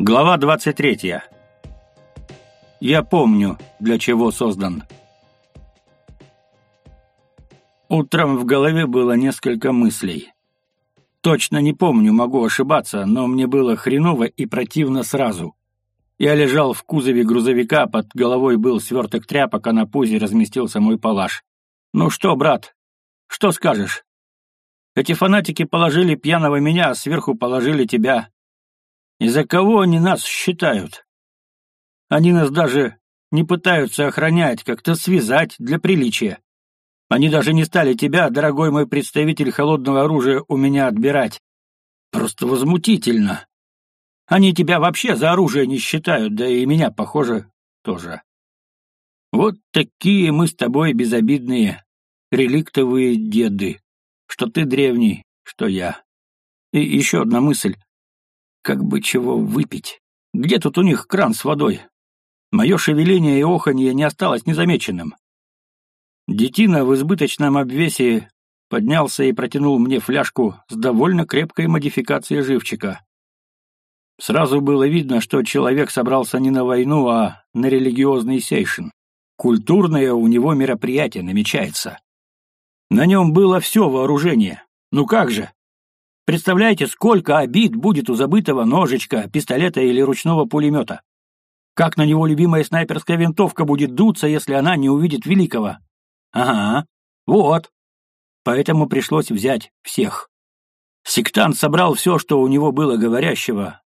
Глава 23. Я помню, для чего создан. Утром в голове было несколько мыслей. Точно не помню, могу ошибаться, но мне было хреново и противно сразу. Я лежал в кузове грузовика, под головой был сверток тряпок, а на пузе разместился мой палаш. «Ну что, брат, что скажешь? Эти фанатики положили пьяного меня, а сверху положили тебя. И за кого они нас считают? Они нас даже не пытаются охранять, как-то связать для приличия. Они даже не стали тебя, дорогой мой представитель холодного оружия, у меня отбирать. Просто возмутительно. Они тебя вообще за оружие не считают, да и меня, похоже, тоже. Вот такие мы с тобой безобидные, реликтовые деды, что ты древний, что я. И еще одна мысль. Как бы чего выпить? Где тут у них кран с водой? Мое шевеление и оханье не осталось незамеченным. Детина в избыточном обвесе поднялся и протянул мне фляжку с довольно крепкой модификацией живчика. Сразу было видно, что человек собрался не на войну, а на религиозный сейшн. Культурное у него мероприятие намечается. На нем было все вооружение. Ну как же? Представляете, сколько обид будет у забытого ножичка, пистолета или ручного пулемета? Как на него любимая снайперская винтовка будет дуться, если она не увидит великого? Ага, вот. Поэтому пришлось взять всех. Сектант собрал все, что у него было говорящего.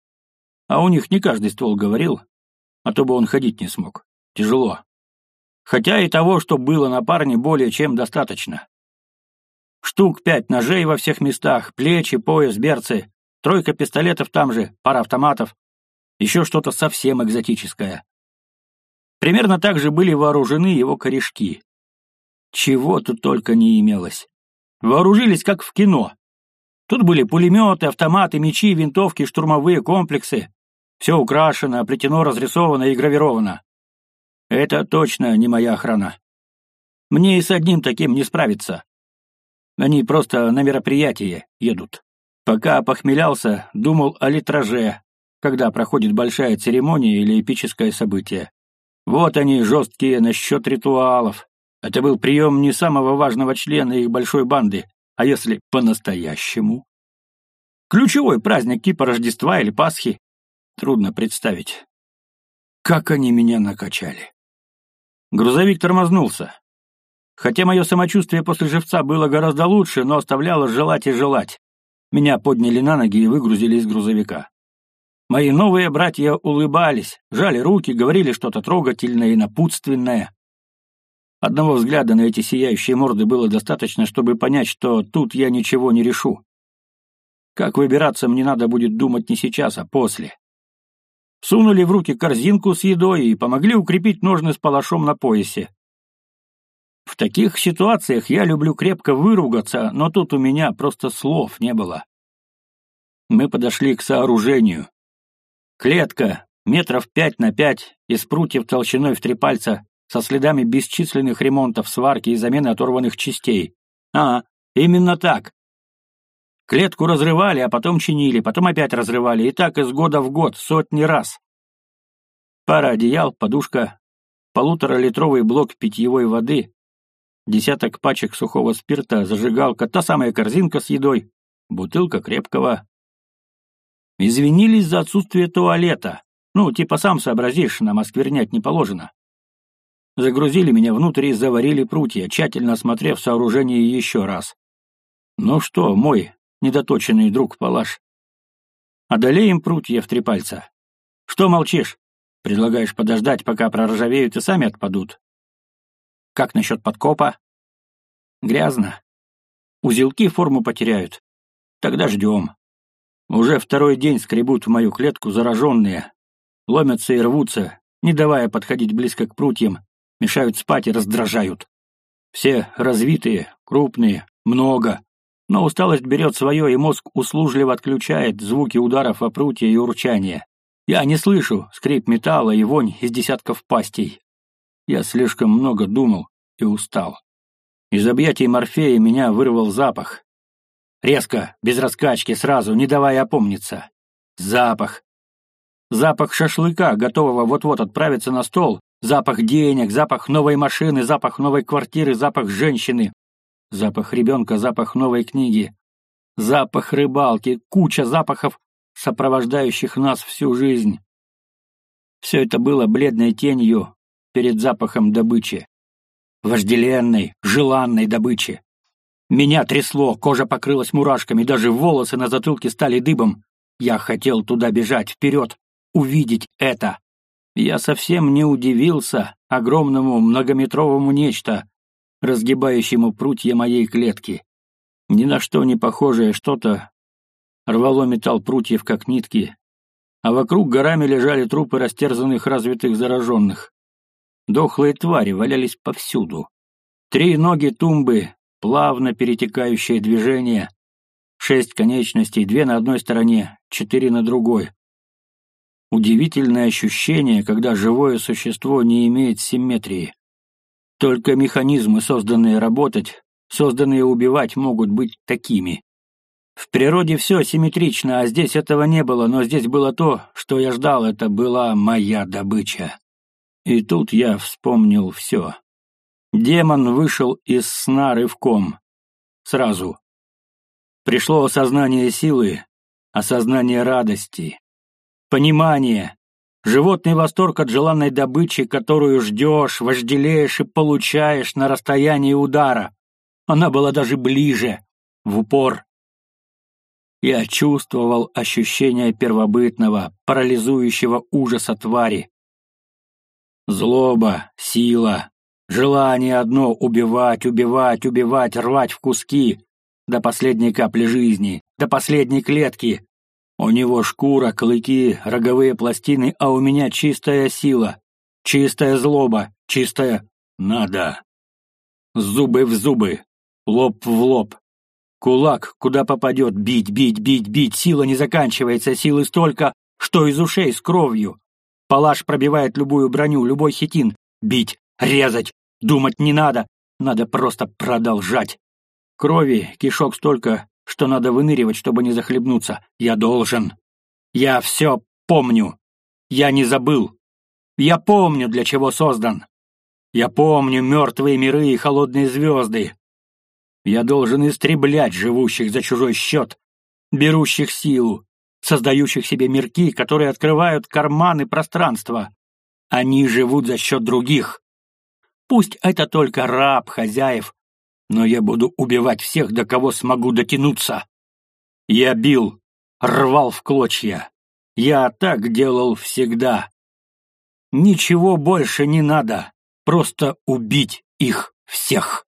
А у них не каждый ствол говорил, а то бы он ходить не смог. Тяжело. Хотя и того, что было на парне, более чем достаточно. Штук пять ножей во всех местах, плечи, пояс, берцы, тройка пистолетов там же, пара автоматов, еще что-то совсем экзотическое. Примерно так же были вооружены его корешки. Чего тут только не имелось. Вооружились, как в кино. Тут были пулеметы, автоматы, мечи, винтовки, штурмовые комплексы. Все украшено, оплетено, разрисовано и гравировано. Это точно не моя охрана. Мне и с одним таким не справиться. Они просто на мероприятие едут. Пока похмелялся, думал о литраже, когда проходит большая церемония или эпическое событие. Вот они, жесткие насчет ритуалов. Это был прием не самого важного члена их большой банды, а если по-настоящему? Ключевой праздник типа Рождества или Пасхи. Трудно представить. Как они меня накачали. Грузовик тормознулся. Хотя мое самочувствие после живца было гораздо лучше, но оставляло желать и желать. Меня подняли на ноги и выгрузили из грузовика. Мои новые братья улыбались, жали руки, говорили что-то трогательное и напутственное. Одного взгляда на эти сияющие морды было достаточно, чтобы понять, что тут я ничего не решу. Как выбираться, мне надо будет думать не сейчас, а после. Сунули в руки корзинку с едой и помогли укрепить ножны с палашом на поясе. В таких ситуациях я люблю крепко выругаться, но тут у меня просто слов не было. Мы подошли к сооружению. Клетка, метров пять на пять, из прутьев толщиной в три пальца, со следами бесчисленных ремонтов, сварки и замены оторванных частей. А, именно так. Клетку разрывали, а потом чинили, потом опять разрывали, и так из года в год, сотни раз. Пара одеял, подушка, полуторалитровый блок питьевой воды, десяток пачек сухого спирта, зажигалка, та самая корзинка с едой, бутылка крепкого. Извинились за отсутствие туалета. Ну, типа сам сообразишь, нам осквернять не положено. Загрузили меня внутрь и заварили прутья, тщательно осмотрев сооружение еще раз. Ну что, мой недоточенный друг Палаш, одолеем прутья в три пальца. Что молчишь? Предлагаешь подождать, пока проржавеют и сами отпадут? Как насчет подкопа? Грязно. Узелки форму потеряют. Тогда ждем. Уже второй день скребут в мою клетку зараженные. Ломятся и рвутся, не давая подходить близко к прутьям, мешают спать и раздражают. Все развитые, крупные, много. Но усталость берет свое, и мозг услужливо отключает звуки ударов о прутья и урчания. Я не слышу скрип металла и вонь из десятков пастей. Я слишком много думал и устал. Из объятий Морфея меня вырвал запах. Резко, без раскачки, сразу, не давая опомниться. Запах. Запах шашлыка, готового вот-вот отправиться на стол, запах денег, запах новой машины, запах новой квартиры, запах женщины, запах ребенка, запах новой книги, запах рыбалки, куча запахов, сопровождающих нас всю жизнь. Все это было бледной тенью перед запахом добычи. Вожделенной, желанной добычи. Меня трясло, кожа покрылась мурашками, даже волосы на затылке стали дыбом. Я хотел туда бежать, вперед, увидеть это. Я совсем не удивился огромному многометровому нечто, разгибающему прутья моей клетки. Ни на что не похожее что-то рвало металл прутьев, как нитки, а вокруг горами лежали трупы растерзанных развитых зараженных. Дохлые твари валялись повсюду. Три ноги тумбы, плавно перетекающее движение, шесть конечностей, две на одной стороне, четыре на другой. Удивительное ощущение, когда живое существо не имеет симметрии. Только механизмы, созданные работать, созданные убивать, могут быть такими. В природе все симметрично, а здесь этого не было, но здесь было то, что я ждал, это была моя добыча. И тут я вспомнил все. Демон вышел из сна рывком. Сразу. Пришло осознание силы, осознание радости, понимание, животный восторг от желанной добычи, которую ждешь, вожделеешь и получаешь на расстоянии удара. Она была даже ближе, в упор. Я чувствовал ощущение первобытного, парализующего ужаса твари. Злоба, сила, желание одно — убивать, убивать, убивать, рвать в куски, до последней капли жизни, до последней клетки. У него шкура, клыки, роговые пластины, а у меня чистая сила, чистая злоба, чистая «надо». Зубы в зубы, лоб в лоб, Кулак, куда попадет, бить, бить, бить, бить, сила не заканчивается, силы столько, что из ушей с кровью. Палаш пробивает любую броню, любой хитин. Бить, резать, думать не надо, надо просто продолжать. Крови, кишок столько, что надо выныривать, чтобы не захлебнуться. Я должен. Я все помню. Я не забыл. Я помню, для чего создан. Я помню мертвые миры и холодные звезды. Я должен истреблять живущих за чужой счет, берущих силу, создающих себе мирки, которые открывают карманы пространства. Они живут за счет других. Пусть это только раб хозяев, но я буду убивать всех, до кого смогу дотянуться. Я бил, рвал в клочья. Я так делал всегда. Ничего больше не надо, просто убить их всех.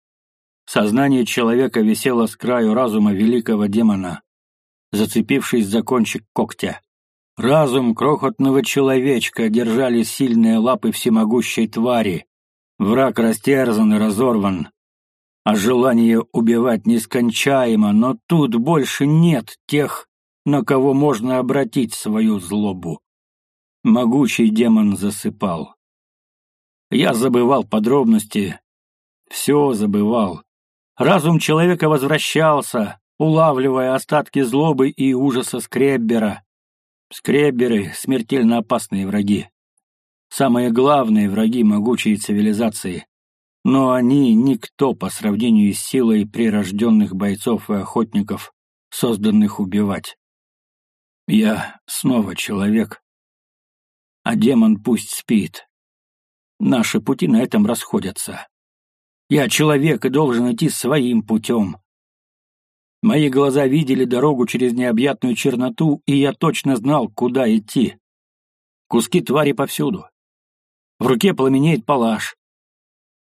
Сознание человека висело с краю разума великого демона, зацепившись за кончик когтя. Разум крохотного человечка держали сильные лапы всемогущей твари. Враг растерзан и разорван. А желание убивать нескончаемо, но тут больше нет тех, на кого можно обратить свою злобу. Могучий демон засыпал. Я забывал подробности, все забывал. Разум человека возвращался, улавливая остатки злобы и ужаса Скреббера. Скребберы — смертельно опасные враги. Самые главные враги могучей цивилизации. Но они — никто по сравнению с силой прирожденных бойцов и охотников, созданных убивать. Я снова человек, а демон пусть спит. Наши пути на этом расходятся. Я человек и должен идти своим путем. Мои глаза видели дорогу через необъятную черноту, и я точно знал, куда идти. Куски твари повсюду. В руке пламенеет палаш.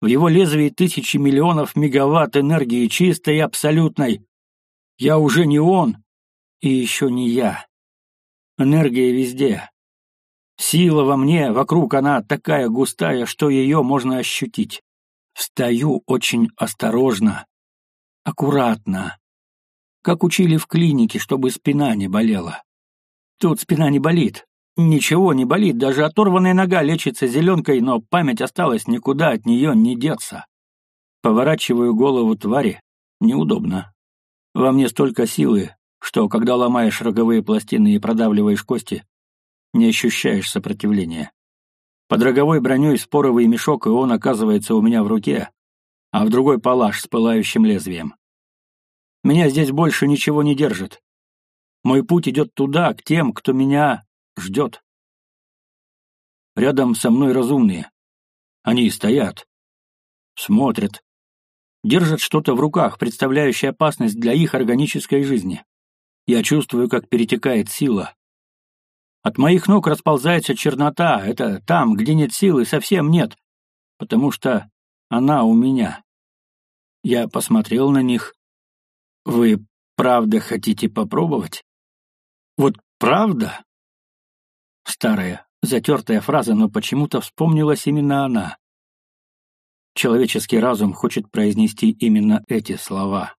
В его лезвии тысячи миллионов мегаватт энергии чистой и абсолютной. Я уже не он, и еще не я. Энергия везде. Сила во мне, вокруг она такая густая, что ее можно ощутить. Встаю очень осторожно, аккуратно, как учили в клинике, чтобы спина не болела. Тут спина не болит, ничего не болит, даже оторванная нога лечится зеленкой, но память осталась, никуда от нее не деться. Поворачиваю голову твари, неудобно. Во мне столько силы, что, когда ломаешь роговые пластины и продавливаешь кости, не ощущаешь сопротивления. Под роговой броней споровый мешок, и он оказывается у меня в руке, а в другой палаш с пылающим лезвием. Меня здесь больше ничего не держит. Мой путь идет туда, к тем, кто меня ждет. Рядом со мной разумные. Они стоят, смотрят, держат что-то в руках, представляющее опасность для их органической жизни. Я чувствую, как перетекает сила. От моих ног расползается чернота, это там, где нет силы, совсем нет, потому что она у меня. Я посмотрел на них. Вы правда хотите попробовать? Вот правда? Старая, затертая фраза, но почему-то вспомнилась именно она. Человеческий разум хочет произнести именно эти слова.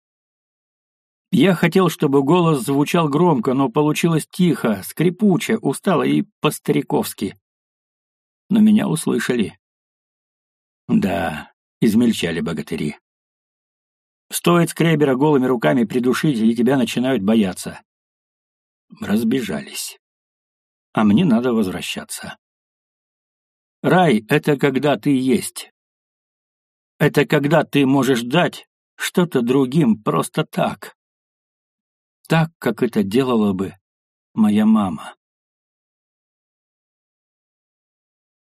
Я хотел, чтобы голос звучал громко, но получилось тихо, скрипуче, устало и по-стариковски. Но меня услышали. Да, измельчали богатыри. Стоит скребера голыми руками придушить, и тебя начинают бояться. Разбежались. А мне надо возвращаться. Рай — это когда ты есть. Это когда ты можешь дать что-то другим просто так так, как это делала бы моя мама.